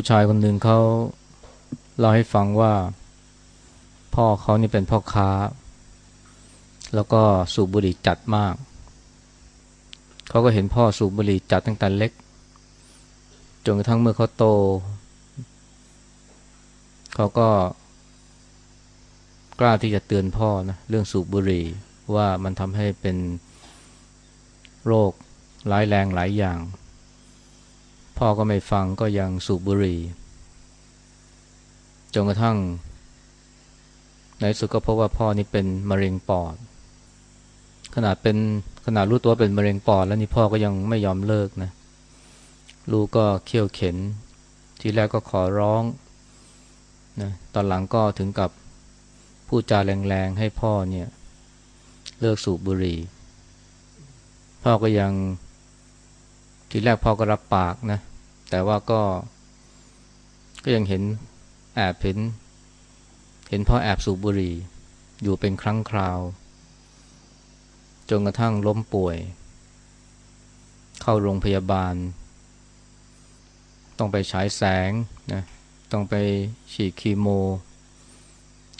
ผู้ชายคนหนึ่งเขาเล่าให้ฟังว่า พ่อเขานี่เป็นพ่อค้า แล้วก็สูบบุหรี่จัดมาก เขาก็เห็นพ่อสูบบุหรี่จัดตั้งแต่เล็กจนกระทั่งเมื่อเขาโต เขาก็กล้าที่จะเตือนพ่อนะเรื่องสูบบุหรี่ว่ามันทำให้เป็นโรคร้ายแรงหลายอย่าง พ่อก็ไม่ฟังก็ยังสูบบุหรี่จนกระทั่ง ในสุดก็พบว่าพ่อนี่เป็นมะเร็งปอด ขนาดเป็นขนาดรู้ตัวเป็นมะเร็งปอด แล้วนี่พ่อก็ยังไม่ยอมเลิกนะลูกก็เคี่ยวเข็น ทีแรกก็ขอร้องนะตอนหลังก็ถึงกับพูดจาแรงๆให้พ่อเนี่ย เลิกสูบบุหรี่ พ่อก็ยังทีแรกพ่อก็รับปากนะ แต่ว่าก็ ก็ยังเห็นแอบเห็น เห็นพ่อแอบสูบบุหรี่ อยู่เป็นครั้งคราว จนกระทั่งล้มป่วย เข้าโรงพยาบาล ต้องไปฉายแสงนะต้องไปฉีดคีโม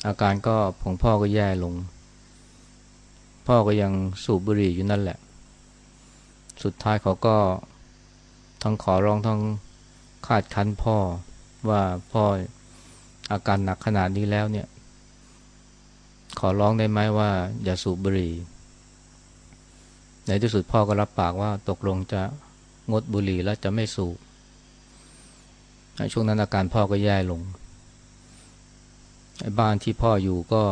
อาการก็ของพ่อก็แย่ลง พ่อก็ยังสูบบุหรี่อยู่นั่นแหละ สุดท้ายเขาก็ ทั้งขอร้องทั้งคาดคั้นพ่อว่าพ่ออาการหนักขนาดนี้แล้วเนี่ย ขอร้องได้ไหมว่าอย่าสูบบุหรี่ในที่สุดพ่อก็รับปากว่าตกลงจะงดบุหรี่แล้วจะไม่สูบช่วงนั้นอาการพ่อก็แย่ลงบ้านที่พ่ออยู่ก็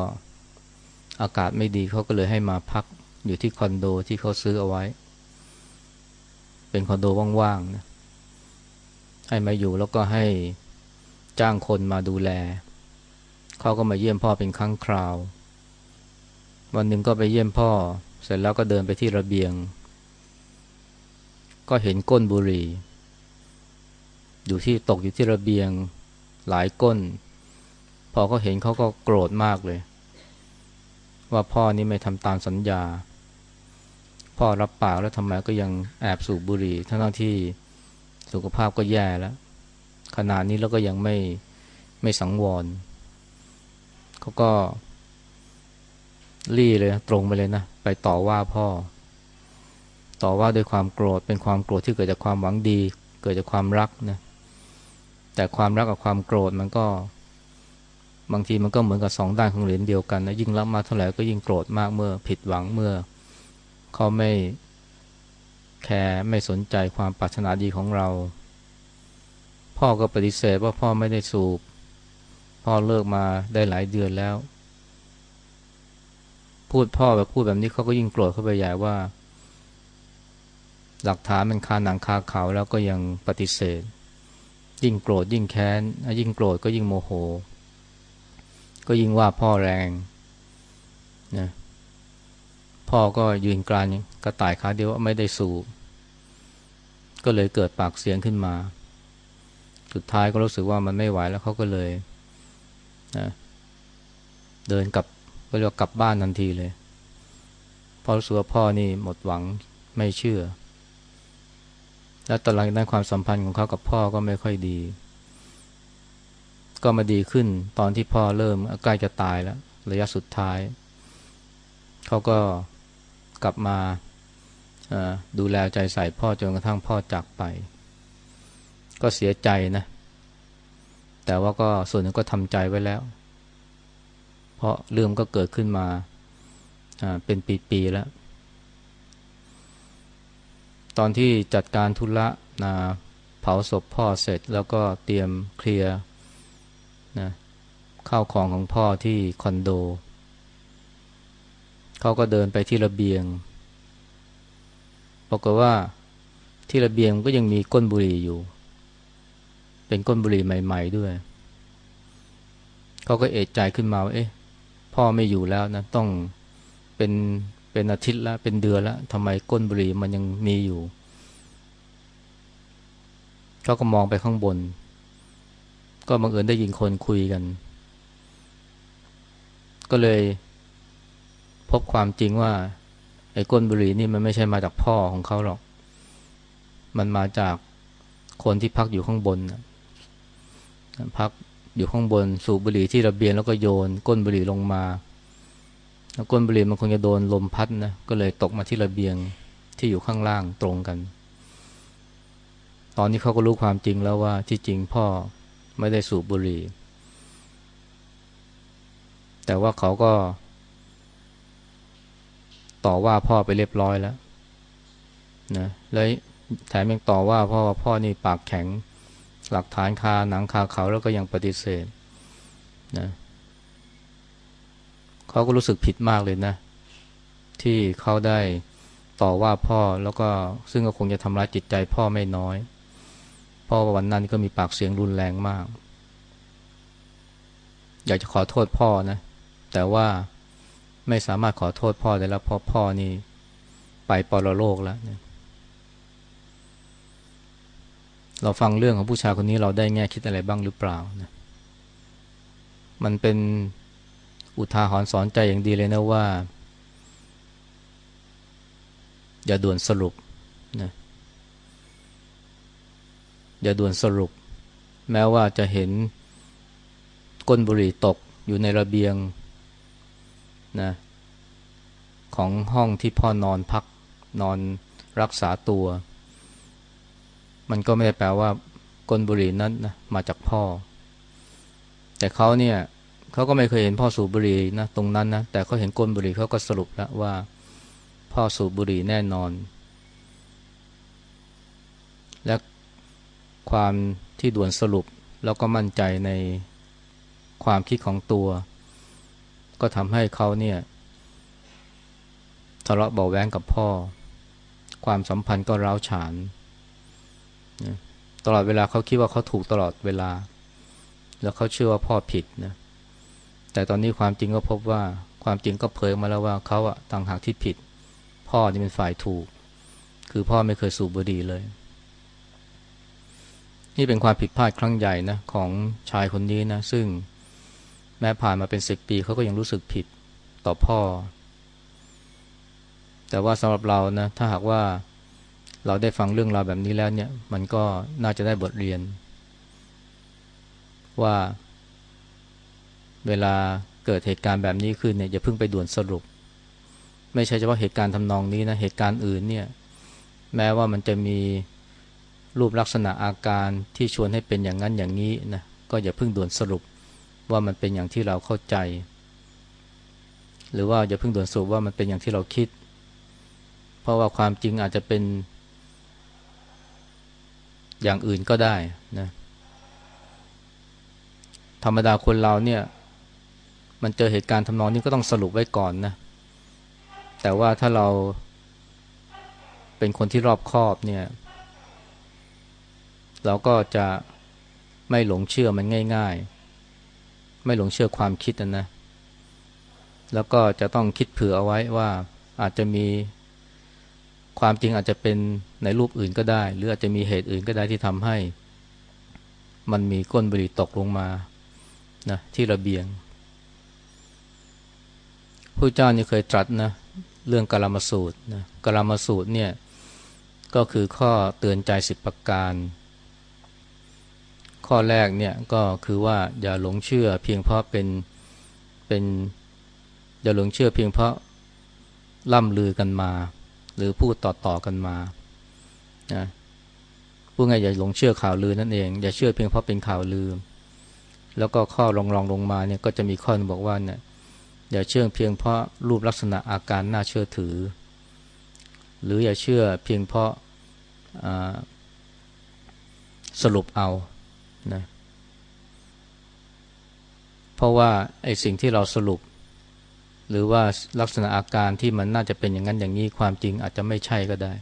อากาศไม่ดีเขาก็เลยให้มาพักอยู่ที่คอนโดที่เขาซื้อเอาไว้ เป็นคอนโดว่างๆนะให้มาอยู่แล้วก็ให้จ้างคนมาดูแล เขาก็มาเยี่ยมพ่อเป็นครั้งคราว วันหนึ่งก็ไปเยี่ยมพ่อ เสร็จแล้วก็เดินไปที่ระเบียง ก็เห็นก้นบุหรี่ อยู่ที่ตกอยู่ที่ระเบียงหลายก้น พอเขาเห็นเขาก็โกรธมากเลย ว่าพ่อนี่ไม่ทำตามสัญญา พ่อรับปากแล้วทำไมก็ยังแอบสูบบุหรี่ทั้งที่สุขภาพก็แย่แล้ว ขนาดนี้แล้วก็ยังไม่ไม่สังวรเขาก็รี่เลยตรงไปเลยนะ ไปต่อว่าพ่อ ต่อว่าด้วยความโกรธเป็นความโกรธที่เกิดจากความหวังดี เกิดจากความรักนะแต่ความรักกับความโกรธมันก็ บางทีมันก็เหมือนกับสองด้านของเหรียญเดียวกันนะยิ่งรักมาเท่าไหร่ก็ยิ่งโกรธมากเมื่อผิดหวังเมื่อ เขาไม่แคร์ไม่สนใจความปรารถนาดีของเรา พ่อก็ปฏิเสธว่าพ่อไม่ได้สูบ พ่อเลิกมาได้หลายเดือนแล้ว พูดพ่อแบบพูดแบบนี้เขาก็ยิ่งโกรธเข้าไปใหญ่ว่า หลักฐานมันคาหนังคาเขาแล้วก็ยังปฏิเสธ ยิ่งโกรธยิ่งแค้น ยิ่งโกรธก็ยิ่งโมโห ก็ยิ่งว่าพ่อแรงนะ พ่อก็ยืนกรานกระต่ายขาเดียวว่าไม่ได้สูบ ก็เลยเกิดปากเสียงขึ้นมา สุดท้ายก็รู้สึกว่ามันไม่ไหวแล้วเขาก็เลยนะเดินกลับก็เรียกกลับบ้านทันทีเลยพอรู้สึกว่าพ่อนี่หมดหวังไม่เชื่อ แล้วตอนหลังนั้นความสัมพันธ์ของเขากับพ่อก็ไม่ค่อยดี ก็มาดีขึ้นตอนที่พ่อเริ่มใกล้จะตายแล้ว ระยะสุดท้าย เขาก็ กลับมาดูแลใจใส่พ่อจนกระทั่งพ่อจากไป ก็เสียใจนะ แต่ว่าก็ส่วนหนึ่งก็ทำใจไว้แล้ว เพราะเรื่องก็เกิดขึ้นมาเป็นปีๆแล้ว ตอนที่จัดการทุระนะเผาศพพ่อเสร็จแล้วก็เตรียมเคลียร์นะข้าวของของพ่อที่คอนโด เขาก็เดินไปที่ระเบียงบอกว่าที่ระเบียงก็ยังมีก้นบุหรี่อยู่ เป็นก้นบุหรี่ใหม่ ๆด้วย เขาก็เอะใจขึ้นมาว่าเอ๊ะ พ่อไม่อยู่แล้วนะ ต้องเป็นเป็นอาทิตย์แล้วเป็นเดือนแล้วทำไมก้นบุหรี่มันยังมีอยู่ เขาก็มองไปข้างบน ก็บังเอิญได้ยินคนคุยกัน ก็เลย พบความจริงว่า ไอ้ก้นบุหรี่นี่มันไม่ใช่มาจากพ่อของเขาหรอก มันมาจากคนที่พักอยู่ข้างบนพักอยู่ข้างบนสูบบุหรี่ที่ระเบียงแล้วก็โยน ก้นบุหรี่ลงมาแล้วก้นบุหรี่มันคงจะโดนลมพัดนะก็เลยตกมาที่ระเบียงที่อยู่ข้างล่างตรงกัน ตอนนี้เขาก็รู้ความจริงแล้วว่าที่จริงพ่อไม่ได้สูบบุหรี่ แต่ว่าเขาก็ ต่อว่าพ่อไปเรียบร้อยแล้วนะแล้วแถมยังต่อว่าพ่อว่าพ่อนี่ปากแข็ง หลักฐานคาหนังคาเขาแล้วก็ยังปฏิเสธนะเขาก็รู้สึกผิดมากเลยนะ ที่เขาได้ต่อว่าพ่อแล้วก็ซึ่งก็คงจะทำร้ายจิตใจพ่อไม่น้อย พ่อวันนั้นก็มีปากเสียงรุนแรงมาก อยากจะขอโทษพ่อนะ แต่ว่า ไม่สามารถขอโทษพ่อได้แล้วเพราะพ่อนี่ไปปรโลกแล้วเนี่ยเราฟังเรื่องของผู้ชายคนนี้เราได้แง่คิดอะไรบ้างหรือเปล่านะมันเป็นอุทาหรณ์สอนใจอย่างดีเลยนะว่า อย่าด่วนสรุปนะอย่าด่วนสรุป แม้ว่าจะเห็นก้นบุหรี่ตกอยู่ในระเบียง นะของห้องที่พ่อนอนพักนอนรักษาตัว มันก็ไม่ได้แปลว่าก้นบุหรี่นั้นนะมาจากพ่อ แต่เขาเนี่ยเขาก็ไม่เคยเห็นพ่อสูบบุหรี่นะตรงนั้นนะแต่เขาเห็นก้นบุหรี่เขาก็สรุปแล้วว่า พ่อสูบบุหรี่แน่นอน และความที่ด่วนสรุปแล้วก็มั่นใจในความคิดของตัว ก็ทำให้เขาเนี่ยทะเลาะเบาแวงกับพ่อ ความสัมพันธ์ก็ร้าวฉานตลอดเวลาเขาคิดว่าเขาถูกตลอดเวลา แล้วเขาเชื่อว่าพ่อผิดนะแต่ตอนนี้ความจริงก็พบว่าความจริงก็เผยมาแล้วว่าเขาอะต่างหากที่ผิด พ่อนี่เป็นฝ่ายถูก คือพ่อไม่เคยสูบบุหรี่เลย นี่เป็นความผิดพลาดครั้งใหญ่นะของชายคนนี้นะ ซึ่ง แม้ผ่านมาเป็นสิบปีเขาก็ยังรู้สึกผิดต่อพ่อ แต่ว่าสำหรับเรานะถ้าหากว่าเราได้ฟังเรื่องราวแบบนี้แล้วเนี่ย มันก็น่าจะได้บทเรียน ว่า เวลาเกิดเหตุการณ์แบบนี้ขึ้นเนี่ยอย่าเพิ่งไปด่วนสรุป ไม่ใช่เฉพาะเหตุการณ์ทำนองนี้นะเหตุการณ์อื่นเนี่ยแม้ว่ามันจะมีรูปลักษณะอาการที่ชวนให้เป็นอย่างนั้นอย่างนี้นะก็อย่าเพิ่งด่วนสรุป ว่ามันเป็นอย่างที่เราเข้าใจ หรือว่าอย่าเพิ่งด่วนสรุปว่ามันเป็นอย่างที่เราคิด เพราะว่าความจริงอาจจะเป็น อย่างอื่นก็ได้นะธรรมดาคนเราเนี่ย มันเจอเหตุการณ์ทำนองนี้ก็ต้องสรุปไว้ก่อนนะ แต่ว่าถ้าเราเป็นคนที่รอบคอบเนี่ย เราก็จะไม่หลงเชื่อมันง่าย ๆ ไม่หลงเชื่อความคิดนะนะ แล้วก็จะต้องคิดเผื่อเอาไว้ว่าอาจจะมีความจริงอาจจะเป็นในรูปอื่นก็ได้ หรืออาจจะมีเหตุอื่นก็ได้ที่ทำให้ มันมีก้นบุหรี่ตกลงมานะที่ระเบียงผู้เจ้านี่เคยตรัสนะเรื่องกลามสูตรนะกลามสูตรเนี่ยก็คือข้อเตือนใจสิบประการ ข้อแรกเนี่ยก็คือว่าอย่าหลงเชื่อเพียงเพราะเป็นเป็นอย่าหลงเชื่อเพียงเพราะล่ำลือกันมา หรือพูดต่อๆกันมานะพูดง่ายอย่าหลงเชื่อข่าวลือนั่นเอง อย่าเชื่อเพียงเพราะเป็นข่าวลือ แล้วก็ข้อรองรองลงมาเนี่ยก็จะมีข้อบอกว่าเนี่ยอย่าเชื่อเพียงเพราะรูปลักษณะอาการน่าเชื่อถือ หรืออย่าเชื่อเพียงเพราะสรุปเอา นะเพราะว่าไอ้สิ่งที่เราสรุป หรือว่าลักษณะอาการที่มันน่าจะเป็นอย่างนั้นอย่างนี้ความจริงอาจจะไม่ใช่ก็ได้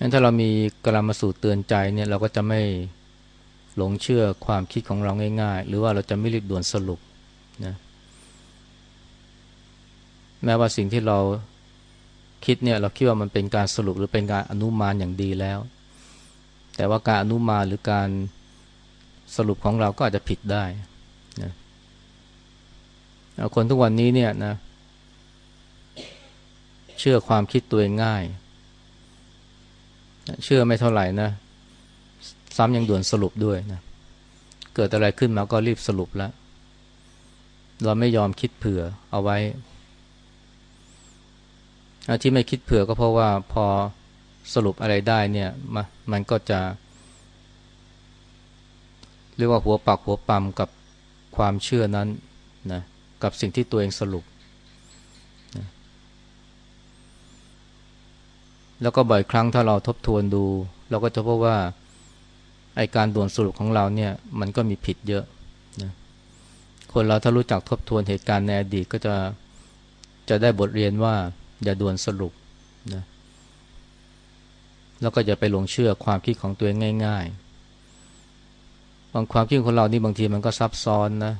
งั้นถ้าเรามีกรามสูตรเตือนใจเนี่ยเราก็จะไม่หลงเชื่อความคิดของเราง่ายๆ หรือว่าเราจะไม่รีบด่วนสรุปนะแม้ว่าสิ่งที่เราคิดเนี่ยเราคิดว่ามันเป็นการสรุปหรือเป็นการอนุมานอย่างดีแล้ว แต่ว่าการอนุมาหรือการสรุปของเราก็อาจจะผิดได้นะคนทุกวันนี้เนี่ยนะ เชื่อความคิดตัวเองง่าย เชื่อไม่เท่าไหร่นะ ซ้ำยังด่วนสรุปด้วยนะ เกิดอะไรขึ้นมาก็รีบสรุปแล้ว เราไม่ยอมคิดเผื่อเอาไว้ที่ไม่คิดเผื่อก็เพราะว่าพอ สรุปอะไรได้เนี่ยมันก็จะ เรียกว่าหัวปักหัวปั๊มกับความเชื่อนั้นนะกับสิ่งที่ตัวเองสรุปนะแล้วก็บ่อยครั้งถ้าเราทบทวนดู เราก็จะพบว่าไอการด่วนสรุปของเราเนี่ยมันก็มีผิดเยอะนะคนเราถ้ารู้จักทบทวนเหตุการณ์ในอดีตก็จะจะได้บทเรียนว่า อย่าด่วนสรุปนะ แล้วก็อย่าไปหลงเชื่อความคิดของตัวเองง่าย ๆ บางความคิดของเรานี่บางทีมันก็ซับซ้อนนะ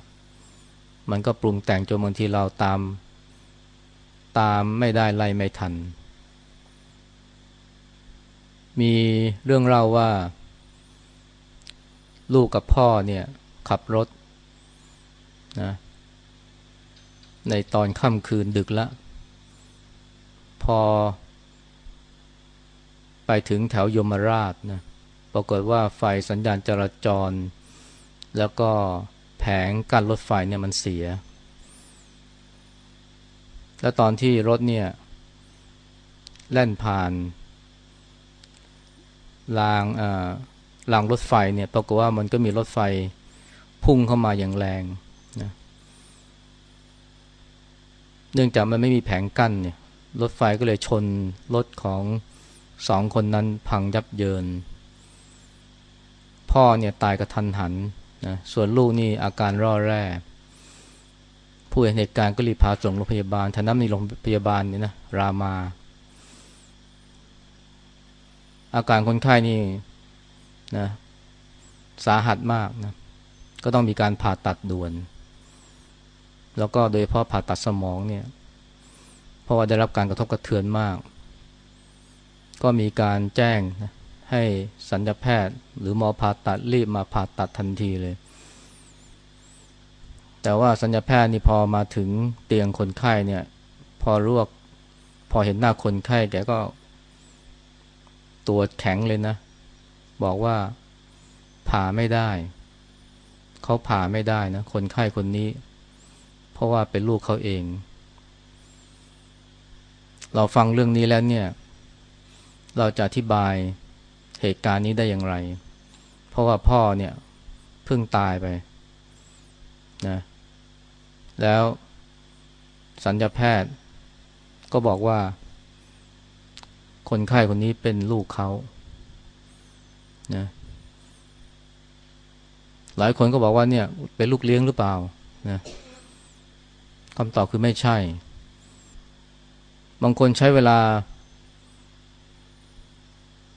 มันก็ปรุงแต่งจนบางทีเราตาม ตามไม่ได้ไล่ไม่ทัน มีเรื่องเล่าว่า ลูกกับพ่อเนี่ยขับรถนะในตอนค่ำคืนดึกละ พอ ไปถึงแถวยมราชนะปรากฏว่าไฟสัญญาณจราจร แล้วก็แผงกั้นรถไฟเนี่ยมันเสีย แล้วตอนที่รถเนี่ยแล่นผ่านรางรางรถไฟเนี่ยปรากฏว่ามันก็มีรถไฟพุ่งเข้ามาอย่างแรงนะเนื่องจากมันไม่มีแผงกั้นเนี่ยรถไฟก็เลยชนรถของ สองคนนั้นพังยับเยิน พ่อเนี่ยตายกระทันหันนะส่วนลูกนี่อาการร่อแร่ผู้เห็นเหตุการณ์ก็รีบพาส่งโรงพยาบาลท่านั้นมีโรงพยาบาลนี่นะรามา อาการคนไข้นี่นะสาหัสมากนะก็ต้องมีการผ่าตัดด่วน แล้วก็โดยเฉพาะผ่าตัดสมองเนี่ยเพราะว่าได้รับการกระทบกระเทือนมาก ก็มีการแจ้งให้สัญญาแพทย์ หรือหมอผ่าตัดรีบมาผ่าตัดทันทีเลย แต่ว่าสัญญาแพทย์นี่พอมาถึงเตียงคนไข้เนี่ย พอรวกพอเห็นหน้าคนไข้แกก็ ตัวแข็งเลยนะ บอกว่าผ่าไม่ได้ เขาผ่าไม่ได้นะ คนไข้คนนี้ เพราะว่าเป็นลูกเขาเอง เราฟังเรื่องนี้แล้วเนี่ย เราจะอธิบายเหตุการณ์นี้ได้อย่างไร เพราะว่าพ่อเนี่ยเพิ่งตายไปนะแล้วสัญญาแพทย์ก็บอกว่า คนไข้คนนี้เป็นลูกเขานะหลายคนก็บอกว่าเนี่ย เป็นลูกเลี้ยงหรือเปล่านะคำตอบคือไม่ใช่ บางคนใช้เวลา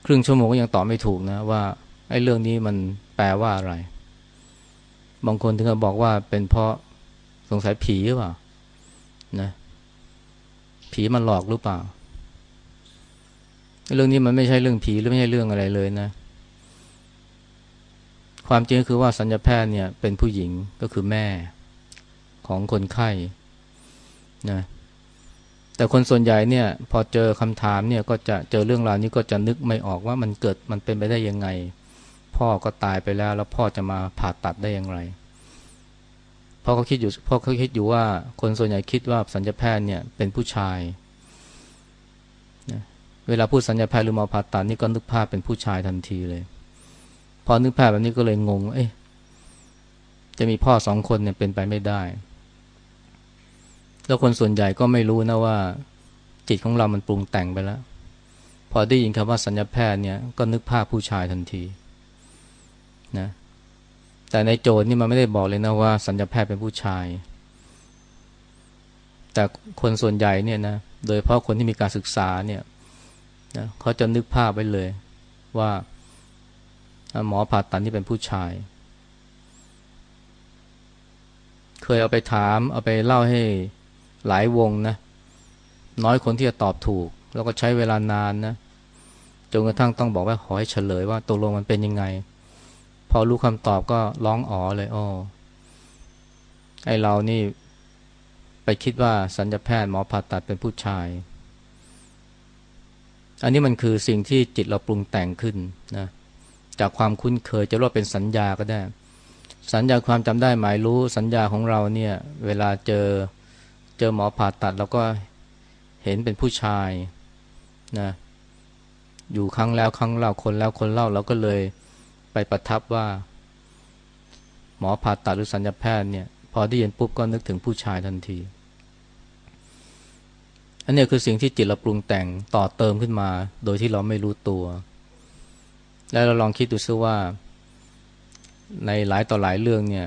ครึ่งชั่วโมงก็ยังตอบไม่ถูกนะว่าไอ้เรื่องนี้มันแปลว่าอะไร บางคนถึงกับบอกว่าเป็นเพราะสงสัยผีหรือเปล่านะผีมันหลอกหรือเปล่า เรื่องนี้มันไม่ใช่เรื่องผีหรือไม่ใช่เรื่องอะไรเลยนะ ความจริงคือว่าสัญญาแพทย์เนี่ยเป็นผู้หญิงก็คือแม่ของคนไข้นะ แต่คนส่วนใหญ่เนี่ยพอเจอคำถามเนี่ยก็จะเจอเรื่องราวนี้ก็จะนึกไม่ออกว่ามันเกิดมันเป็นไปได้ยังไง พ่อก็ตายไปแล้ว แล้วพ่อจะมาผ่าตัดได้อย่างไรเพราะเขาคิดอยู่เพราะเขาคิดอยู่ว่าคนส่วนใหญ่คิดว่าสัญญาแพทย์เนี่ยเป็นผู้ชายเวลาพูดสัญญาแพทย์หรือมาผ่าตัดนี่ก็นึกภาพเป็นผู้ชายทันทีเลย พอนึกภาพแบบนี้ก็เลยงงเอ๊ะจะมีพ่อสองคนเนี่ยเป็นไปไม่ได้ แล้วคนส่วนใหญ่ก็ไม่รู้นะว่า จิตของเรามันปรุงแต่งไปแล้ว พอได้ยินคำว่าสัญญาแพทย์เนี่ยก็นึกภาพผู้ชายทันทีนะแต่ในโจทย์นี่มันไม่ได้บอกเลยนะว่า สัญญาแพทย์เป็นผู้ชาย แต่คนส่วนใหญ่เนี่ยนะโดยเพราะคนที่มีการศึกษาเนี่ยนะเขาจะนึกภาพไว้เลยว่าหมอผ่าตัดนี่เป็นผู้ชาย เคยเอาไปถามเอาไปเล่าให้ หลายวงนะ น้อยคนที่จะตอบถูก แล้วก็ใช้เวลานานนะจนกระทั่งต้องบอกว่าขอให้เฉลยว่าตกลงมันเป็นยังไง พอรู้คำตอบก็ร้องอ๋อเลยอ๋อไอเรานี่ไปคิดว่าสัญญาแพทย์หมอผ่าตัดเป็นผู้ชาย อันนี้มันคือสิ่งที่จิตเราปรุงแต่งขึ้นนะจากความคุ้นเคยจะเรียกเป็นสัญญาก็ได้ สัญญาความจำได้หมายรู้สัญญาของเราเนี่ย เวลาเจอ เจอหมอผ่าตัดเราก็เห็นเป็นผู้ชายนะอยู่ครั้งแล้วครั้งเล่าคนแล้วคนเล่าเราก็เลยไปประทับว่า หมอผ่าตัดหรือสัญญาแพทย์เนี่ย พอได้ยินปุ๊บก็นึกถึงผู้ชายทันที อันนี้คือสิ่งที่จิตเราปรุงแต่งต่อเติมขึ้นมา โดยที่เราไม่รู้ตัว แล้วเราลองคิดดูซิว่า ในหลายต่อหลายเรื่องเนี่ย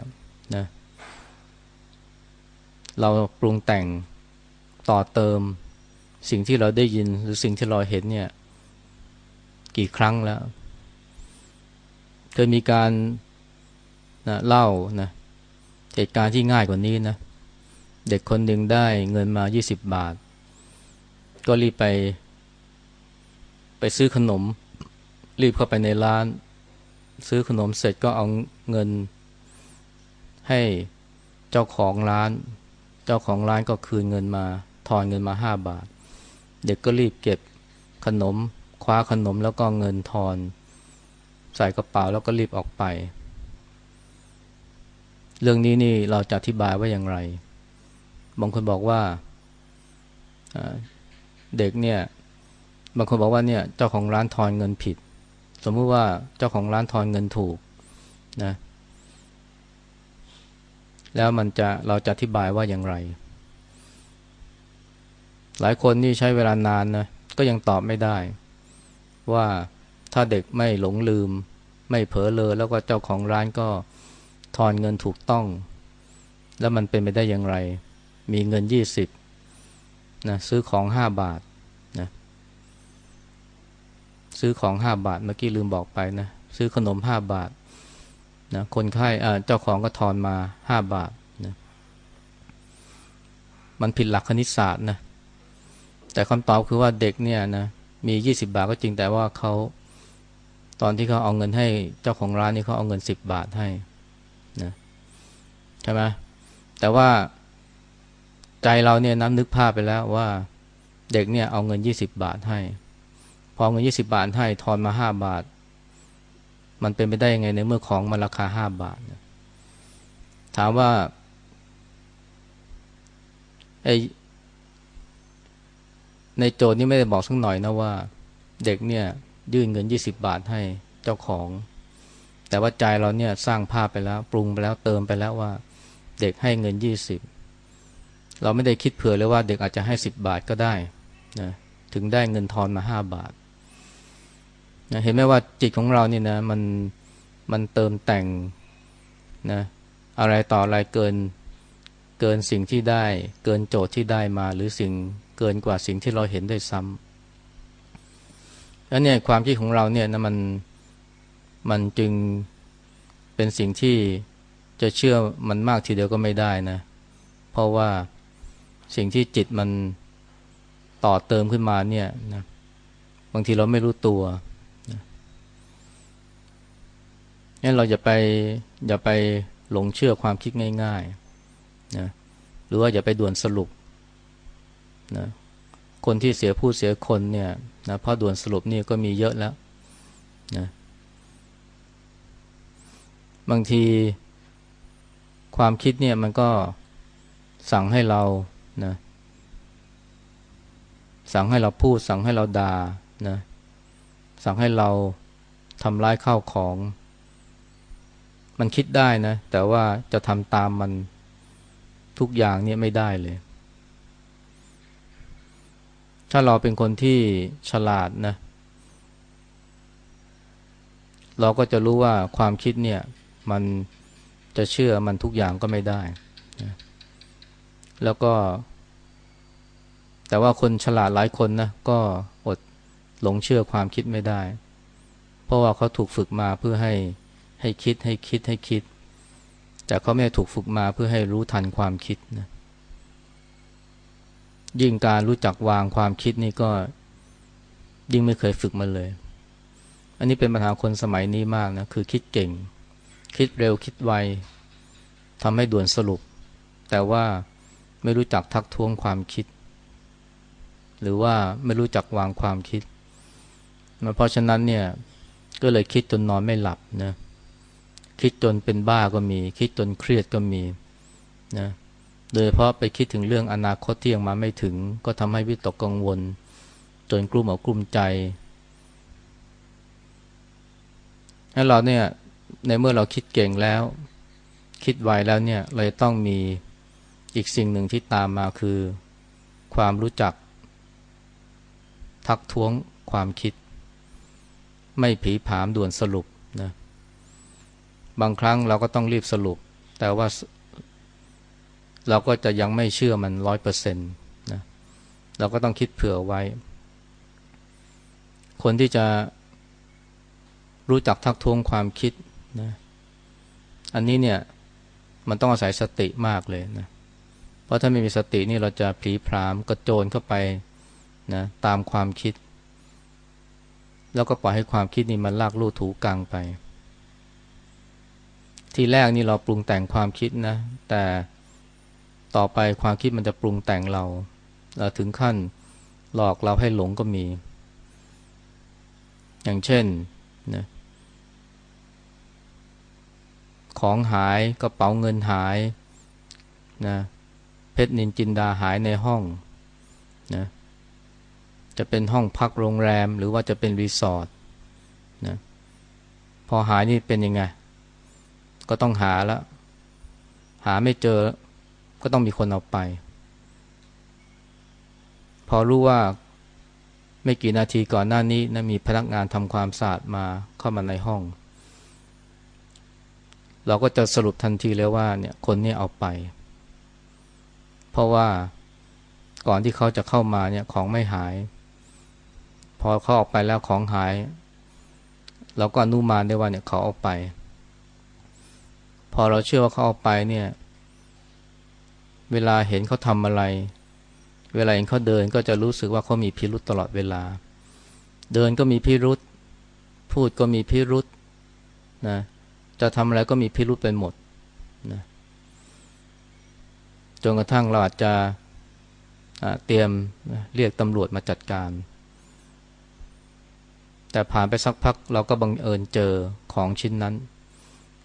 นะเเราปรุงแต่งต่อเติม สิ่งที่เราได้ยินหรือสิ่งที่เราเห็นเนี่ย กี่ครั้งแล้ว เคยมีการนะเล่านะเหตุการณ์ที่ง่ายกว่านี้นะ เด็กคนหนึ่งได้เงินมา 20 บาท ก็รีบไป ไปซื้อขนม รีบเข้าไปในร้าน ซื้อขนมเสร็จก็เอาเงินให้เจ้าของร้าน เจ้าของร้านก็คืนเงินมาทอนเงินมาห้าบาท เด็กก็รีบเก็บขนม คว้าขนมแล้วก็เงินทอน ใส่กระเป๋าแล้วก็รีบออกไป เรื่องนี้นี่เราจะอธิบายว่าอย่างไร บางคนบอกว่าเด็กเนี่ย บางคนบอกว่าเนี่ยเจ้าของร้านทอนเงินผิด สมมุติว่าเจ้าของร้านทอนเงินถูกนะ แล้วมันจะเราจะอธิบายว่าอย่างไร หลายคนนี่ใช้เวลานานนะก็ยังตอบไม่ได้ ว่าถ้าเด็กไม่หลงลืม ไม่เผลอเลยแล้วก็เจ้าของร้านก็ทอนเงินถูกต้อง แล้วมันเป็นไปได้อย่างไร มีเงินยี่สิบนะซื้อของห้าบาทนะซื้อของห้าบาทเมื่อกี้ลืมบอกไปนะ ซื้อขนมห้าบาท นะคนไข้เจ้าของก็ทอนมาห้าบาทนะมันผิดหลักคณิตศาสตร์นะแต่คำตอบคือว่าเด็กเนี่ยนะมียี่สิบาทก็จริงแต่ว่าเขาตอนที่เขาเอาเงินให้เจ้าของร้านนี่เขาเอาเงินสิบบาทให้นะใช่ไหมแต่ว่าใจเราเนี่ยน้ำนึกภาพไปแล้วว่าเด็กเนี่ยเอาเงินยี่สิบบาทให้ พอเงินยี่สิบาทให้ทอนมาห้าบาท มันเป็นไปได้ยังไงในเมื่อของมันราคาห้าบาท ถามว่าไอในโจทย์นี้ไม่ได้บอกสักหน่อยนะว่า เด็กเนี่ย ยื่นเงินยี่สิบบาทให้เจ้าของ แต่ว่าใจเราเนี่ยสร้างภาพไปแล้ว ปรุงไปแล้วเติมไปแล้วว่า เด็กให้เงินยี่สิบเราไม่ได้คิดเผื่อเลยว่าเด็กอาจจะให้สิบบาทก็ได้นะถึงได้เงินทอนมาห้าบาท นะเห็นไหมว่าจิตของเรานี่นะมันมันเติมแต่งนะอะไรต่ออะไรเกินเกินสิ่งที่ได้ เกินโจทย์ที่ได้มา หรือสิ่งเกินกว่าสิ่งที่เราเห็นได้ซ้ำแล้วเนี่ยความคิดของเราเนี่ยนะมันมันจึงเป็นสิ่งที่จะเชื่อมันมากทีเดียวก็ไม่ได้นะ เพราะว่าสิ่งที่จิตมันต่อเติมขึ้นมาเนี่ยนะบางทีเราไม่รู้ตัวนะ งั้นเราอย่าไปอย่าไปหลงเชื่อความคิดง่ายๆนะหรือว่าอย่าไปด่วนสรุปนะคนที่เสียผู้เสียคนเนี่ยนะเพราะด่วนสรุปนี่ก็มีเยอะแล้วนะบางทีความคิดเนี่ยมันก็สั่งให้เรานะสั่งให้เราพูด สั่งให้เราด่านะสั่งให้เราทำร้ายข้าวของ มันคิดได้นะ แต่ว่าจะทำตามมันทุกอย่างเนี่ยไม่ได้เลย ถ้าเราเป็นคนที่ฉลาดนะ เราก็จะรู้ว่าความคิดเนี่ย มันจะเชื่อมันทุกอย่างก็ไม่ได้นะแล้วก็ แต่ว่าคนฉลาดหลายคนนะก็อดหลงเชื่อความคิดไม่ได้ เพราะว่าเขาถูกฝึกมาเพื่อให้ ให้คิดให้คิดให้คิด แต่เขาไม่ถูกฝึกมาเพื่อให้รู้ทันความคิดนะยิ่งการรู้จักวางความคิดนี่ก็ยิ่งไม่เคยฝึกมาเลย อันนี้เป็นปัญหาคนสมัยนี้มากนะคือคิดเก่ง คิดเร็วคิดไวทำให้ด่วนสรุป แต่ว่าไม่รู้จักทักท้วงความคิด หรือว่าไม่รู้จักวางความคิด เพราะฉะนั้นเนี่ยก็เลยคิดจนนอนไม่หลับนะ คิดจนเป็นบ้าก็มี คิดจนเครียดก็มีนะโดยเพราะไปคิดถึงเรื่องอนาคตที่ยังมาไม่ถึง ก็ทำให้วิตกกังวล จนกลุ้มอกกลุ้มใจให้เราเนี่ยในเมื่อเราคิดเก่งแล้ว คิดไวแล้วเนี่ยเราต้องมีอีกสิ่งหนึ่งที่ตามมาคือ ความรู้จัก ทักท้วงความคิด ไม่ผีผามด่วนสรุปนะ บางครั้งเราก็ต้องรีบสรุป แต่ว่าเราก็จะยังไม่เชื่อมันร้อยเปอร์เซ็นต์นะเราก็ต้องคิดเผื่อไว้ คนที่จะรู้จักทักท้วงความคิดนะอันนี้เนี่ยมันต้องอาศัยสติมากเลยนะเพราะถ้าไม่มีสตินี่เราจะผีพรามกระโจนเข้าไปนะตามความคิด แล้วก็ปล่อยให้ความคิดนี่มันลากลู่ถูกังไป ที่แรกนี่เราปรุงแต่งความคิดนะ แต่ต่อไปความคิดมันจะปรุงแต่งเราเราถึงขั้นหลอกเราให้หลงก็มี อย่างเช่นนะของหายกระเป๋าเงินหายนะเพชรนินจินดาหายในห้องนะจะเป็นห้องพักโรงแรมหรือว่าจะเป็นรีสอร์ทนะพอหายนี่เป็นยังไง ก็ต้องหาแล้ว หาไม่เจอ ก็ต้องมีคนเอาไป พอรู้ว่าไม่กี่นาทีก่อนหน้านี้นะมีพนักงานทำความสะอาดมาเข้ามาในห้อง เราก็จะสรุปทันทีเลยว่าเนี่ยคนนี้เอาไป เพราะว่าก่อนที่เขาจะเข้ามาเนี่ยของไม่หาย พอเขาออกไปแล้วของหาย เราก็อนุมานได้ว่าเนี่ยเขาเอาไป พอเราเชื่อว่าเขาเอาไปเนี่ย เวลาเห็นเขาทำอะไร เวลาเห็นเขาเดินก็จะรู้สึกว่าเขามีพิรุษตลอดเวลา เดินก็มีพิรุษพูดก็มีพิรุษนะจะทำอะไรก็มีพิรุษไปหมดนะจนกระทั่งเราอาจจะเตรียมเรียกตำรวจมาจัดการ แต่ผ่านไปสักพักเราก็บังเอิญเจอของชิ้นนั้น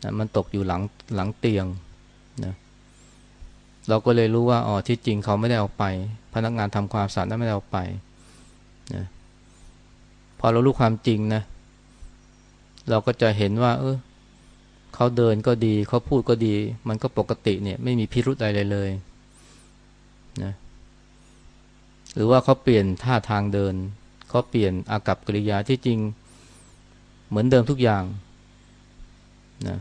นะมันตกอยู่หลังหลังเตียงนะเราก็เลยรู้ว่าอ๋อที่จริงเขาไม่ได้เอาไป พนักงานทำความสะอาดนั้นไม่ได้เอาไปนะพอเรารู้ความจริงนะ เราก็จะเห็นว่า เออเขาเดินก็ดี เขาพูดก็ดี มันก็ปกติเนี่ย ไม่มีพิรุธอะไรเลยเลยนะหรือว่าเขาเปลี่ยนท่าทางเดินเขาเปลี่ยนอากับกิริยาที่จริงเหมือนเดิมทุกอย่างนะ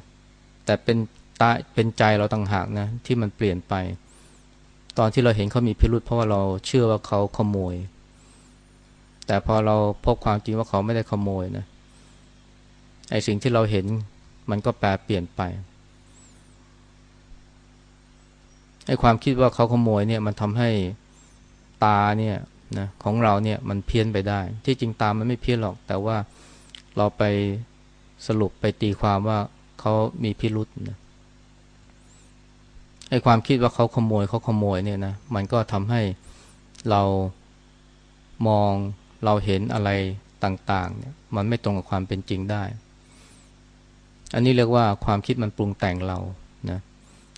แต่เป็นตาเป็นใจเราต่างหากนะที่มันเปลี่ยนไป ตอนที่เราเห็นเขามีพิรุษเพราะว่าเราเชื่อว่าเขาขโมย แต่พอเราพบความจริงว่าเขาไม่ได้ขโมยนะไอสิ่งที่เราเห็นมันก็แปลเปลี่ยนไปไอความคิดว่าเขาขโมยเนี่ยมันทำให้ตาเนี่ยนะของเราเนี่ยมันเพี้ยนไปได้ ที่จริงตามันไม่เพี้ยนหรอก แต่ว่าเราไปสรุปไปตีความว่า เขามีพิรุษนะไอ้ความคิดว่าเขาขโมยเขาขโมยเนี่ยนะมันก็ทำให้เรามองเราเห็นอะไรต่างๆเนี่ยมันไม่ตรงกับความเป็นจริงได้ อันนี้เรียกว่าความคิดมันปรุงแต่งเรานะ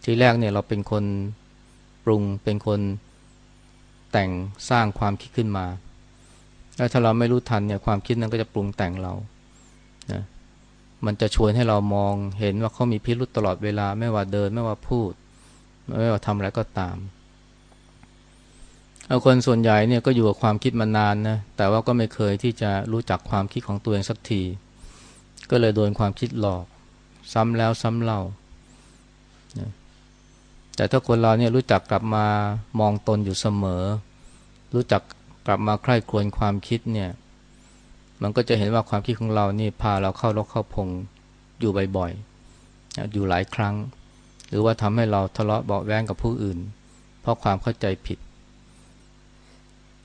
ทีแรกเนี่ยเราเป็นคนปรุงเป็นคนแต่งสร้างความคิดขึ้นมา แล้วถ้าเราไม่รู้ทันเนี่ยความคิดนั้นก็จะปรุงแต่งเรา มันจะชวนให้เรามองเห็นว่าเขามีพิรุษตลอดเวลาไม่ว่าเดินไม่ว่าพูด ไม่ว่าทำอะไรก็ตามเอาคนส่วนใหญ่เนี่ยก็อยู่กับความคิดมานานนะแต่ว่าก็ไม่เคยที่จะรู้จักความคิดของตัวเองสักที ก็เลยโดนความคิดหลอก ซ้ำแล้วซ้ำเล่าแต่ถ้าคนเราเนี่ยรู้จักกลับมามองตนอยู่เสมอ รู้จักกลับมาใคร่ครวญความคิดเนี่ย มันก็จะเห็นว่าความคิดของเรานี่พาเราเข้ารกเข้าพงอยู่บ่อยๆ อยู่หลายครั้ง หรือว่าทำให้เราทะเลาะเบาแวงกับผู้อื่น เพราะความเข้าใจผิด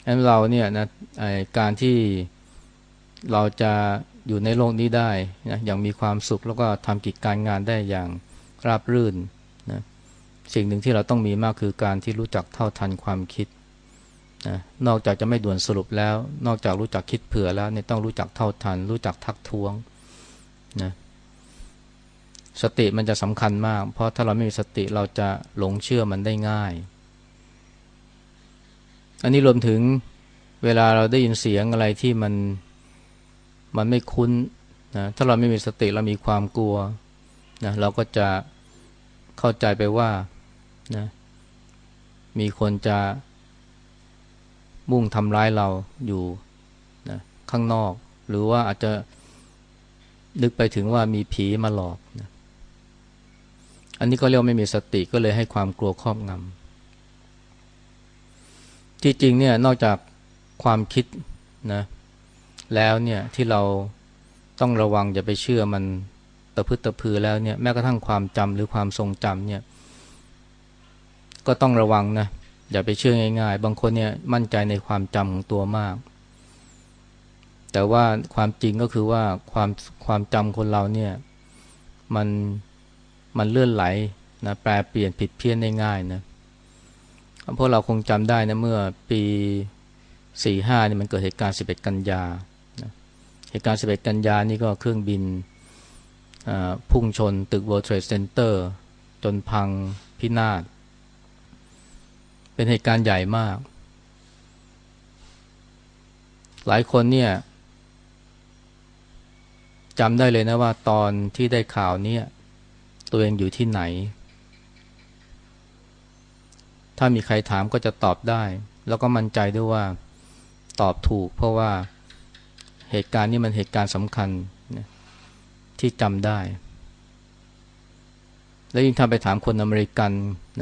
อันเราเนี่ยนะการที่เราจะอยู่ในโลกนี้ได้นะอย่างมีความสุขแล้วก็ทำกิจการงานได้อย่างราบรื่นนะสิ่งหนึ่งที่เราต้องมีมากคือการที่รู้จักเท่าทันความคิด นะนอกจากจะไม่ด่วนสรุปแล้ว นอกจากรู้จักคิดเผื่อแล้วเนี่ยต้องรู้จักเท่าทัน รู้จักทักท้วงนะสติมันจะสำคัญมาก เพราะถ้าเราไม่มีสติเราจะหลงเชื่อมันได้ง่าย อันนี้รวมถึงเวลาเราได้ยินเสียงอะไรที่มันมันไม่คุ้นนะถ้าเราไม่มีสติเรามีความกลัวนะเราก็จะเข้าใจไปว่านะมีคนจะ มุ่งทำร้ายเราอยู่นะข้างนอก หรือว่าอาจจะนึกไปถึงว่ามีผีมาหลอกนะอันนี้ก็เรียกไม่มีสติก็เลยให้ความกลัวครอบงำที่จริงเนี่ยนอกจากความคิดนะแล้วเนี่ยที่เราต้องระวังอย่าไปเชื่อมันตะพึดตะพือแล้วเนี่ยแม้กระทั่งความจำหรือความทรงจำเนี่ยก็ต้องระวังนะ อย่าไปเชื่อง่ายๆ บางคนเนี่ยมั่นใจในความจำของตัวมาก แต่ว่าความจริงก็คือว่าความความจำคนเราเนี่ยมันมันเลื่อนไหลนะแปลเปลี่ยนผิดเพี้ยนได้ง่ายนะเพวกเราคงจำได้นะเมื่อปีสี่ห้านี่มันเกิดเหตุการณ์สิบเอ็ดกันยาเหตุการณ์สิบเอ็ดกันยานี่ก็เครื่องบินพุ่งชนตึก World Trade Center จนพังพินาศ เป็นเหตุการณ์ใหญ่มาก หลายคนเนี่ยจำได้เลยนะว่าตอนที่ได้ข่าวนี้ตัวเองอยู่ที่ไหน ถ้ามีใครถามก็จะตอบได้ แล้วก็มั่นใจด้วยว่าตอบถูก เพราะว่าเหตุการณ์นี้มันเหตุการณ์สำคัญที่จำได้ แล้วยิ่งถ้าไปถามคนอเมริกัน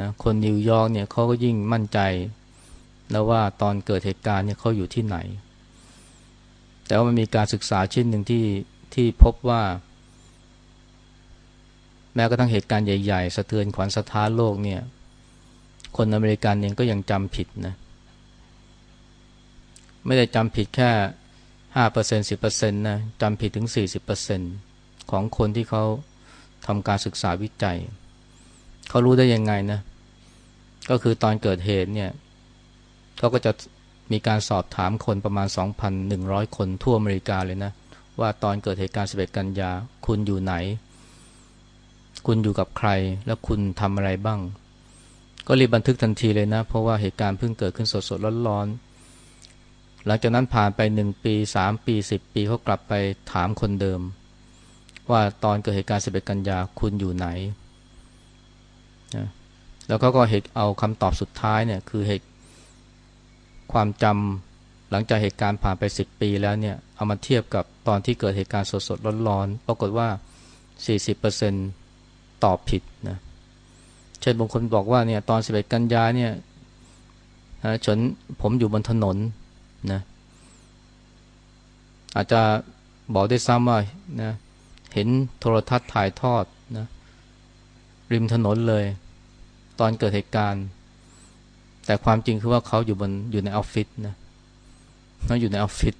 นะคนนิวยอร์กเนี่ยเขาก็ยิ่งมั่นใจ แล้วว่าตอนเกิดเหตุการณ์เนี่ยเขาอยู่ที่ไหน แต่ว่ามันมีการศึกษาชิ้นหนึ่งที่ที่พบว่า แม้กระทั่งเหตุการณ์ใหญ่ๆ สะเทือนขวัญสะท้านโลกเนี่ย คนอเมริกันเองก็ยังจำผิดนะไม่ได้จำผิดแค่ห้าเปอร์เซ็นสิบเปอร์เซ็นต์นะจำผิดถึงสี่สิบเปอร์เซ็นต์ของคนที่เขาทำการศึกษาวิจัย เขารู้ได้ยังไงนะ ก็คือตอนเกิดเหตุเนี่ยเขาก็จะมีการสอบถามคนประมาณ 2,100 คนทั่วอเมริกาเลยนะ ว่าตอนเกิดเหตุการณ์ 11 กันยา คุณอยู่ไหน คุณอยู่กับใคร แล้วคุณทำอะไรบ้าง ก็รีบบันทึกทันทีเลยนะ เพราะว่าเหตุการณ์เพิ่งเกิดขึ้นสดๆร้อนๆ หลังจากนั้นผ่านไปหนึ่งปีสามปีสิบปีเขากลับไปถามคนเดิม ว่าตอนเกิดเหตุการณ์สิบเอ็ดกันยา คุณอยู่ไหน นะแล้วเขาก็เหตุเอาคำตอบสุดท้ายเนี่ยคือเหตุความจำหลังจากเหตุการณ์ผ่านไปสิบปีแล้วเนี่ยเอามาเทียบกับตอนที่เกิดเหตุการณ์สดๆร้อนๆปรากฏว่าสี่สิบเปอร์เซ็นตอบผิดนะเช่นบางคนบอกว่าเนี่ยตอนสิบเอ็ดกันยาเนี่ยฉันผมอยู่บนถนนนะอาจจะบอกได้ซ้ำว่านะเห็นโทรทัศน์ถ่ายทอดนะริมถนนเลย ตอนเกิดเหตุการณ์ แต่ความจริงคือว่าเขาอยู่บนอยู่ในออฟฟิศนะเขาอยู่ในออฟฟิศ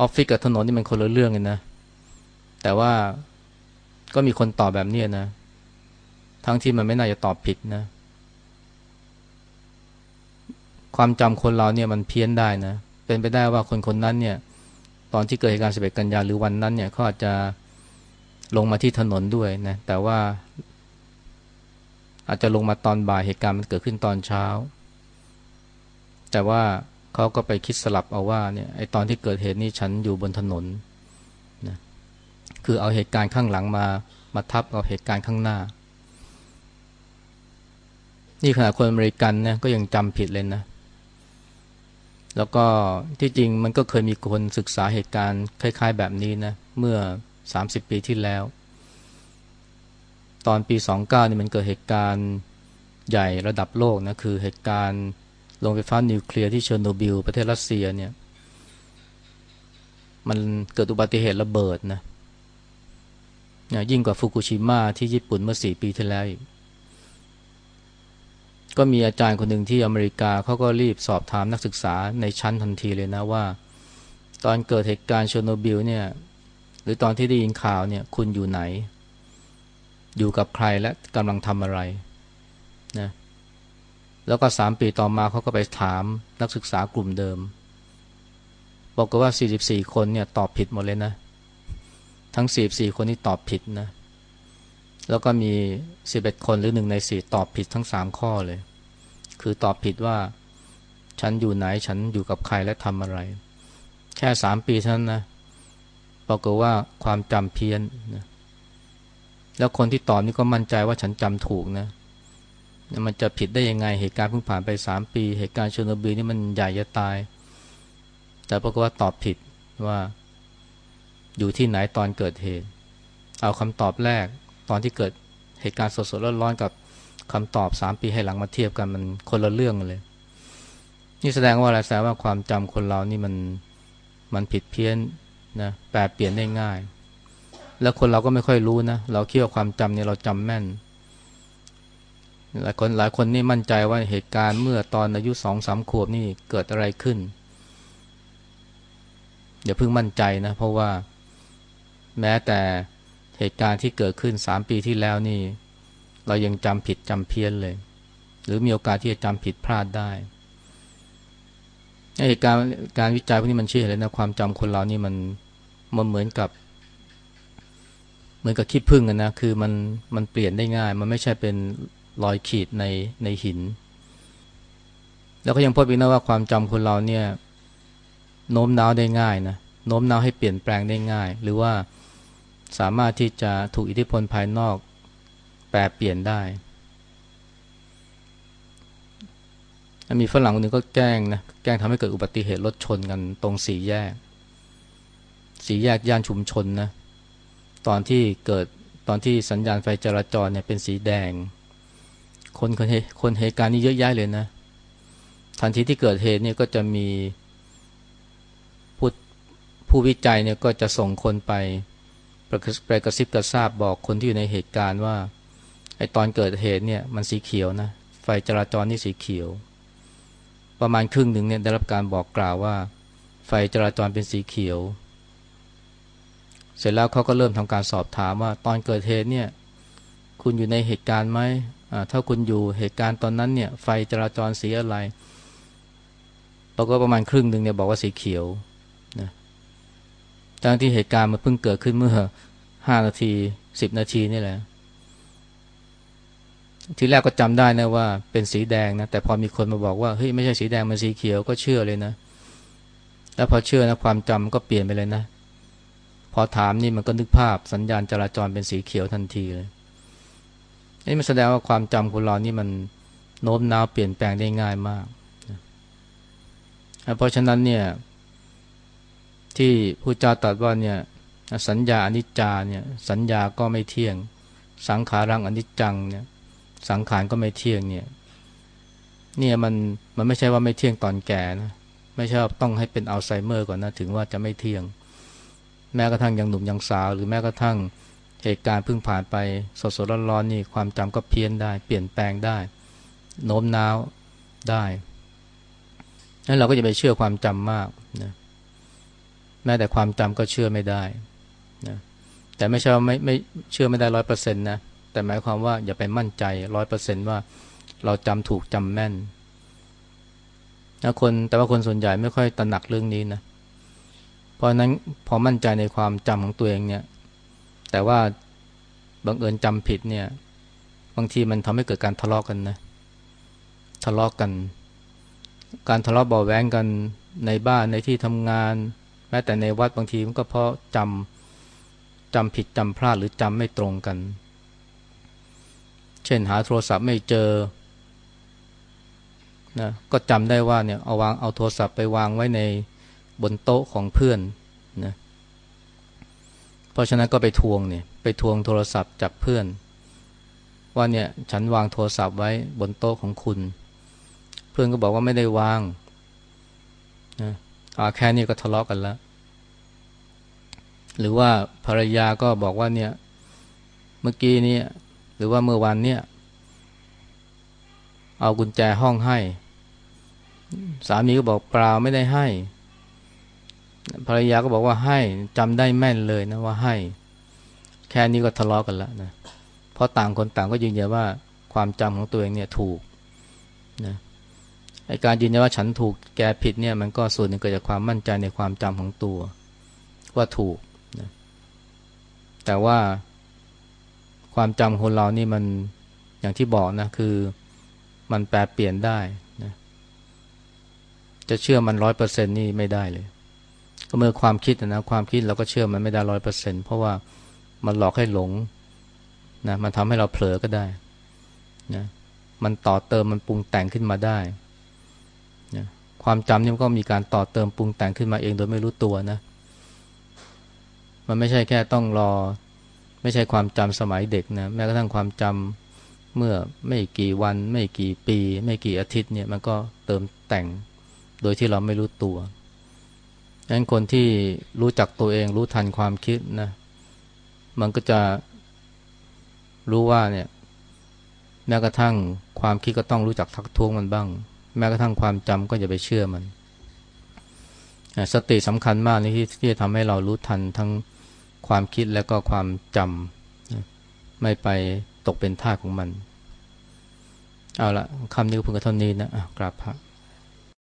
ออฟฟิศกับถนนนี่มันคนละเรื่องกันนะ แต่ว่าก็มีคนตอบแบบนี้นะ ทั้งที่มันไม่น่าจะตอบผิดนะ ความจำคนเราเนี่ยมันเพี้ยนได้นะ เป็นไปได้ว่าคนคนนั้นเนี่ย ตอนที่เกิดเหตุการณ์สิบเอ็ดกันยาหรือวันนั้นเนี่ยเขาอาจจะลงมาที่ถนนด้วยนะ แต่ว่า อาจจะลงมาตอนบ่ายเหตุการณ์มันเกิดขึ้นตอนเช้า แต่ว่าเขาก็ไปคิดสลับเอาว่าเนี่ยไอตอนที่เกิดเหตุนี้ฉันอยู่บนถนนนะคือเอาเหตุการณ์ข้างหลังมามาทับเอาเหตุการณ์ข้างหน้า นี่ขณะคนอเมริกันนะก็ยังจำผิดเลยนะแล้วก็ที่จริงมันก็เคยมีคนศึกษาเหตุการณ์คล้าย ๆ แบบนี้นะเมื่อ 30 ปีที่แล้ว ตอนปี 29นี่มันเกิดเหตุการณ์ใหญ่ระดับโลกนะคือเหตุการณ์โรงไฟฟ้านิวเคลียร์ที่เชอร์โนบิลประเทศรัสเซียเนี่ยมันเกิดอุบัติเหตุระเบิดนะยิ่งกว่าฟุกุชิมะที่ญี่ปุ่นเมื่อสี่ปีที่แล้วก็มีอาจารย์คนหนึ่งที่อเมริกาเขาก็รีบสอบถามนักศึกษาในชั้นทันทีเลยนะว่า ตอนเกิดเหตุการณ์เชอร์โนบิลเนี่ย หรือตอนที่ได้ยินข่าวเนี่ย คุณอยู่ไหน อยู่กับใครและกำลังทำอะไรนะแล้วก็สามปีต่อมาเขาก็ไปถามนักศึกษากลุ่มเดิมบอกว่า 44 คนเนี่ยตอบผิดหมดเลยนะ ทั้งสี่สี่คนที่ตอบผิดนะ แล้วก็มีสิบเอ็ดคนหรือหนึ่งในสี่ตอบผิดทั้งสามข้อเลย คือตอบผิดว่า ฉันอยู่ไหนฉันอยู่กับใครและทำอะไร แค่สามปีเท่านั้นนะปรากฏว่าความจำเพี้ยนนะ แล้วคนที่ตอบนี่ก็มั่นใจว่าฉันจำถูกนะ มันจะผิดได้ยังไงเหตุการณ์เพิ่งผ่านไปสามปี เหตุการณ์เชอร์โนบิลนี่มันใหญ่จะตาย แต่ปรากฏว่าตอบผิดว่าอยู่ที่ไหนตอนเกิดเหตุ เอาคำตอบแรกตอนที่เกิดเหตุการณ์สดๆร้อนๆกับคำตอบสามปีให้หลังมาเทียบกันมันคนละเรื่องเลย นี่แสดงว่าอะไรแสดงว่าความจำคนเรานี่มันมันผิดเพี้ยนนะแปลเปลี่ยนได้ง่าย แล้วคนเราก็ไม่ค่อยรู้นะ เราคิดว่าความจำเนี่ยเราจำแม่น หลายคนหลายคนนี่มั่นใจว่าเหตุการณ์เมื่อตอนอายุสองสามขวบนี่เกิดอะไรขึ้นอย่าเพิ่งมั่นใจนะ เพราะว่าแม้แต่เหตุการณ์ที่เกิดขึ้นสามปีที่แล้วนี่ เรายังจำผิดจำเพี้ยนเลย หรือมีโอกาสที่จะจำผิดพลาดได้เหตุการณ์การวิจัยพวกนี้มันชี้เลยนะความจำคนเรานี่มันมันเหมือนกับ มือนกับขี้ผึ้งนะคือมันมันเปลี่ยนได้ง่าย มันไม่ใช่เป็นรอยขีดในในหิน แล้วก็ยังพบอีกนะว่าความจำคนเราเนี่ยโน้มน้าวได้ง่ายนะโน้มน้าวให้เปลี่ยนแปลงได้ง่าย หรือว่าสามารถที่จะถูกอิทธิพลภายนอกแปรเปลี่ยนได้มีฝรั่งคนนึงก็แกล้งนะแกล้งทำให้เกิดอุบัติเหตุรถชนกันตรงสี่แยก สี่แยกย่านชุมชนนะ ตอนที่เกิดตอนที่สัญญาณไฟจราจรเนี่ยเป็นสีแดง คนคนคนเหตุการณ์นี้เยอะแยะเลยนะ ทันทีที่เกิดเหตุเนี่ยก็จะมีผู้ผู้วิจัยเนี่ยก็จะส่งคนไปไปกระซิบกระซาบบอกคนที่อยู่ในเหตุการณ์ว่าไอตอนเกิดเหตุเนี่ยมันสีเขียวนะไฟจราจรนี่สีเขียว ประมาณครึ่งหนึ่งเนี่ยได้รับการบอกกล่าวว่า ไฟจราจรเป็นสีเขียว เสร็จแล้วเขาก็เริ่มทำการสอบถามว่าตอนเกิดเหตุเนี่ยคุณอยู่ในเหตุการณ์ไหมถ้าคุณอยู่เหตุการณ์ตอนนั้นเนี่ยไฟจราจรสีอะไรเราก็ประมาณครึ่งหนึ่งเนี่ยบอกว่าสีเขียวทั้งที่เหตุการณ์มันเพิ่งเกิดขึ้นเมื่อห้านาทีสิบนาทีนี่แหละทีแรกก็จำได้นะว่าเป็นสีแดงนะแต่พอมีคนมาบอกว่าเฮ้ยไม่ใช่สีแดงมันสีเขียวก็เชื่อเลยนะ แล้วพอเชื่อนะความจำก็เปลี่ยนไปเลยนะ อถามนี่มันก็นึกภาพสัญญาณจราจรเป็นสีเขียวทันทีเลยนี่มันแสดงว่าความจำของเรานี่มันโน้มน้าวเปลี่ยนแปลงได้ง่ายมาก เพราะฉะนั้นเนี่ย ที่ผู้เจ้าตรัสว่าเนี่ยสัญญาอนิจจาเนี่ย สัญญาก็ไม่เที่ยง สังขารังอนิจจังเนี่ย สังขารก็ไม่เที่ยงเนี่ย เนี่ยมันมันไม่ใช่ว่าไม่เที่ยงตอนแก่นะ ไม่ใช่ต้องให้เป็นอัลไซเมอร์ก่อนนะถึงว่าจะไม่เที่ยง แม้กระทั่งยังหนุ่มยังสาว หรือแม้กระทั่งเหตุการณ์เพิ่งผ่านไปสดสดร้อนๆนี่ความจำก็เพี้ยนได้ เปลี่ยนแปลงได้ โน้มน้าวได้นั้นเราก็จะไปเชื่อความจำมากนะแม้แต่ความจำก็เชื่อไม่ได้นะแต่ไม่ใช่ว่าไม่ไม่เชื่อไม่ได้ร้อยเปอร์เซ็นต์นะแต่หมายความว่าอย่าไปมั่นใจร้อยเปอร์เซ็นต์ว่าเราจำถูกจำแม่นนะคนแต่ว่าคนส่วนใหญ่ไม่ค่อยตระหนักเรื่องนี้นะ เพราะนั้นพอมั่นใจในความจำของตัวเองเนี่ย แต่ว่าบังเอิญจำผิดเนี่ย บางทีมันทำให้เกิดการทะเลาะกกันนะ ทะเลาะกกัน การทะเลาะเบาแวงกันในบ้านในที่ทำงาน แม้แต่ในวัดบางทีมันก็เพราะจำจำผิดจำพลาดหรือจำไม่ตรงกัน เช่นหาโทรศัพท์ไม่เจอนะก็จำได้ว่าเนี่ยเอาวางเอาโทรศัพท์ไปวางไว้ใน บนโต๊ะของเพื่อนนะเพราะฉะนั้นก็ไปทวงเนี่ยไปทวงโทรศัพท์จากเพื่อน ว่าเนี่ยฉันวางโทรศัพท์ไว้บนโต๊ะของคุณ เพื่อนก็บอกว่าไม่ได้วางนะอาแค่นี้ก็ทะเลาะกกันแล้ว หรือว่าภรรยาก็บอกว่าเนี่ยเมื่อกี้นี้หรือว่าเมื่อวันเนี่ยเอากุญแจห้องให้ สามีก็บอกเปล่าไม่ได้ให้ ภรรยาก็บอกว่าให้จำได้แม่นเลยนะว่าให้ แค่นี้ก็ทะเลาะกกันแล้วนะเพราะต่างคนต่างก็ยืนยันว่าความจำของตัวเองเนี่ยถูกนะไอการยืนยันว่าฉันถูกแกผิดเนี่ยมันก็ส่วนหนึ่งเกิดจากความมั่นใจในความจำของตัวว่าถูกนะแต่ว่าความจำคนเรานี่มันอย่างที่บอกนะคือมันแปลเปลี่ยนได้นะจะเชื่อมันร้อยเปอร์เซ็นนี่ไม่ได้เลย ก็เมื่อความคิดนะความคิดเราก็เชื่อมันไม่ได้ร้อยเปอร์เซ็นเพราะว่ามันหลอกให้หลงนะมันทำให้เราเผลอก็ได้นะมันต่อเติมมันปรุงแต่งขึ้นมาได้นะความจำนี่มันก็มีการต่อเติมปรุงแต่งขึ้นมาเองโดยไม่รู้ตัวนะ มันไม่ใช่แค่ต้องรอ ไม่ใช่ความจำสมัยเด็กนะแม้กระทั่งความจำเมื่อไม่กี่วัน ไม่กี่ปี ไม่กี่อาทิตย์เนี่ยมันก็เติมแต่งโดยที่เราไม่รู้ตัว งนั้นคนที่รู้จักตัวเองรู้ทันความคิดนะ มันก็จะรู้ว่าเนี่ยแม้กระทั่งความคิดก็ต้องรู้จักทักท้วงมันบ้าง แม้กระทั่งความจำก็อย่าไปเชื่อมัน สติสำคัญมากนี่ที่ที่จะทำให้เรารู้ทันทั้งความคิดและก็ความจำไม่ไปตกเป็นท่าของมัน เอาละคำนี้ก็พิ่งกระท่านี้นะกราบพระ